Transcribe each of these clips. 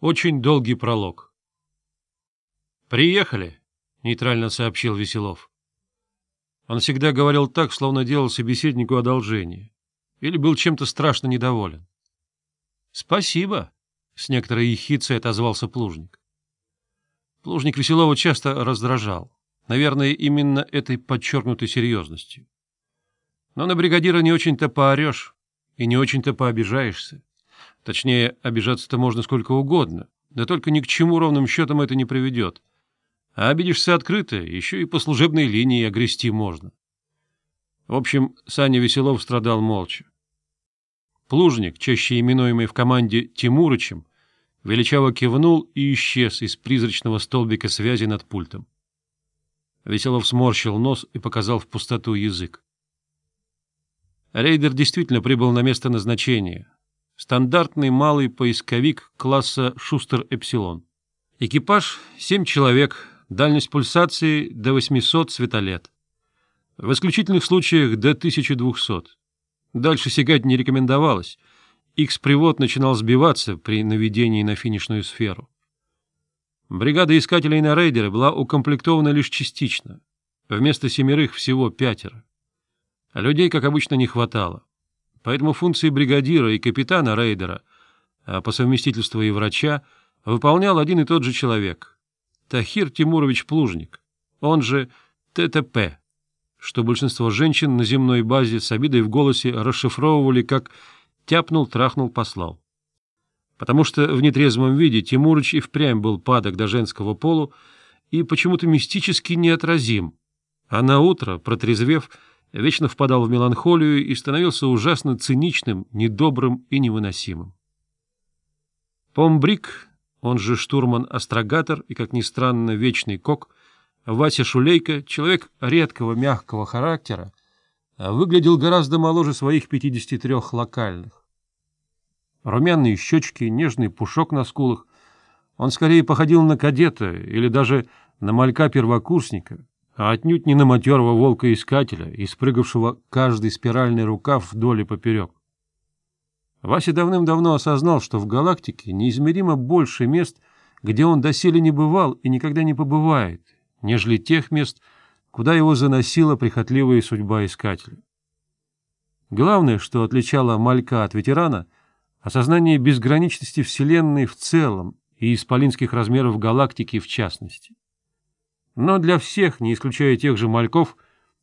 Очень долгий пролог. «Приехали», — нейтрально сообщил Веселов. Он всегда говорил так, словно делал собеседнику одолжение. Или был чем-то страшно недоволен. «Спасибо», — с некоторой ехицей отозвался Плужник. Плужник Веселова часто раздражал. Наверное, именно этой подчеркнутой серьезностью. Но на бригадира не очень-то поорешь и не очень-то пообижаешься. Точнее, обижаться-то можно сколько угодно, да только ни к чему ровным счетом это не приведет. А обидишься открыто, еще и по служебной линии огрести можно. В общем, Саня Веселов страдал молча. Плужник, чаще именуемый в команде Тимурычем, величаво кивнул и исчез из призрачного столбика связи над пультом. Веселов сморщил нос и показал в пустоту язык. Рейдер действительно прибыл на место назначения, стандартный малый поисковик класса «Шустер Эпсилон». Экипаж — 7 человек, дальность пульсации — до 800 светолет. В исключительных случаях — до 1200. Дальше сигать не рекомендовалось. Икс-привод начинал сбиваться при наведении на финишную сферу. Бригада искателей на рейдере была укомплектована лишь частично. Вместо семерых всего пятеро. Людей, как обычно, не хватало поэтому функции бригадира и капитана рейдера, а по совместительству и врача, выполнял один и тот же человек — Тахир Тимурович Плужник, он же ТТП, что большинство женщин на земной базе с обидой в голосе расшифровывали как «тяпнул, трахнул, послал». Потому что в нетрезвом виде Тимурыч и впрямь был падок до женского полу и почему-то мистически неотразим, а на утро, протрезвев, — вечно впадал в меланхолию и становился ужасно циничным, недобрым и невыносимым. Помбрик, он же штурман-астрогатор и, как ни странно, вечный кок, Вася Шулейко, человек редкого мягкого характера, выглядел гораздо моложе своих 53 локальных. Румяные щечки, нежный пушок на скулах. Он скорее походил на кадета или даже на малька-первокурсника, а отнюдь не на матерого волка-искателя, испрыгавшего каждый спиральный рукав вдоль и поперек. Вася давным-давно осознал, что в галактике неизмеримо больше мест, где он доселе не бывал и никогда не побывает, нежели тех мест, куда его заносила прихотливая судьба искателя. Главное, что отличало малька от ветерана — осознание безграничности Вселенной в целом и исполинских размеров галактики в частности. Но для всех, не исключая тех же мальков,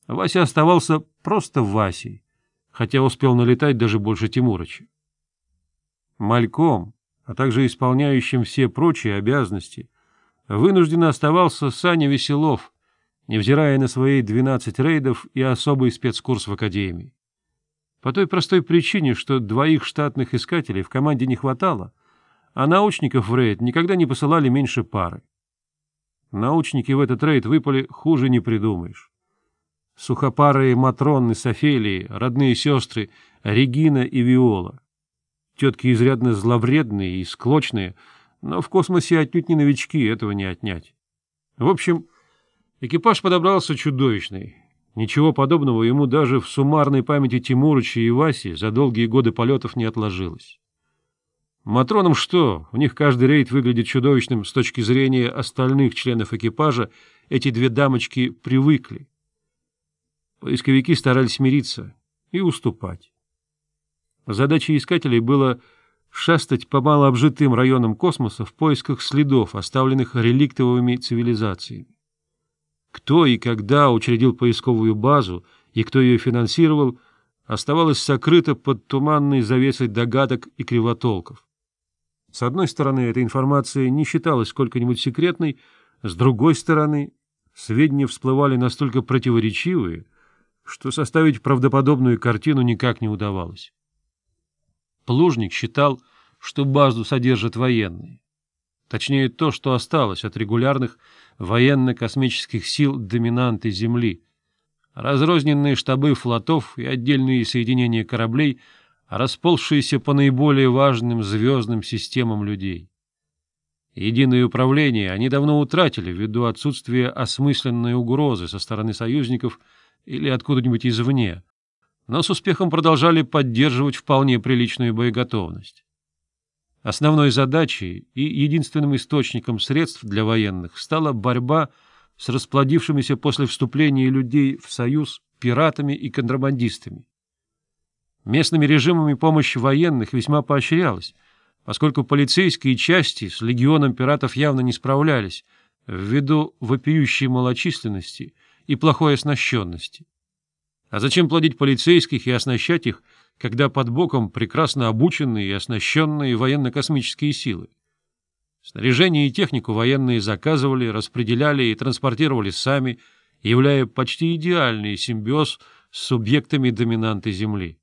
Вася оставался просто Васей, хотя успел налетать даже больше Тимурыча. Мальком, а также исполняющим все прочие обязанности, вынужденно оставался Саня Веселов, невзирая на свои 12 рейдов и особый спецкурс в Академии. По той простой причине, что двоих штатных искателей в команде не хватало, а научников в рейд никогда не посылали меньше пары. Научники в этот рейд выпали хуже не придумаешь. Сухопарые Матронны с Офелией, родные сестры Регина и Виола. Тетки изрядно зловредные и склочные, но в космосе отнюдь не новички, этого не отнять. В общем, экипаж подобрался чудовищный. Ничего подобного ему даже в суммарной памяти Тимурыча и Васи за долгие годы полетов не отложилось. Матронам что? У них каждый рейд выглядит чудовищным с точки зрения остальных членов экипажа. Эти две дамочки привыкли. Поисковики старались мириться и уступать. Задачей искателей было шастать по малообжитым районам космоса в поисках следов, оставленных реликтовыми цивилизациями. Кто и когда учредил поисковую базу и кто ее финансировал, оставалось сокрыто под туманной завесой догадок и кривотолков. С одной стороны, эта информация не считалась сколько-нибудь секретной, с другой стороны, сведения всплывали настолько противоречивые, что составить правдоподобную картину никак не удавалось. Плужник считал, что базу содержат военные. Точнее, то, что осталось от регулярных военно-космических сил доминанты Земли. Разрозненные штабы флотов и отдельные соединения кораблей — расползшиеся по наиболее важным звездным системам людей. Единое управление они давно утратили ввиду отсутствия осмысленной угрозы со стороны союзников или откуда-нибудь извне, но с успехом продолжали поддерживать вполне приличную боеготовность. Основной задачей и единственным источником средств для военных стала борьба с расплодившимися после вступления людей в союз пиратами и контрабандистами. Местными режимами помощь военных весьма поощрялась, поскольку полицейские части с легионом пиратов явно не справлялись ввиду вопиющей малочисленности и плохой оснащенности. А зачем плодить полицейских и оснащать их, когда под боком прекрасно обученные и оснащенные военно-космические силы? Снаряжение и технику военные заказывали, распределяли и транспортировали сами, являя почти идеальный симбиоз с субъектами доминанты Земли.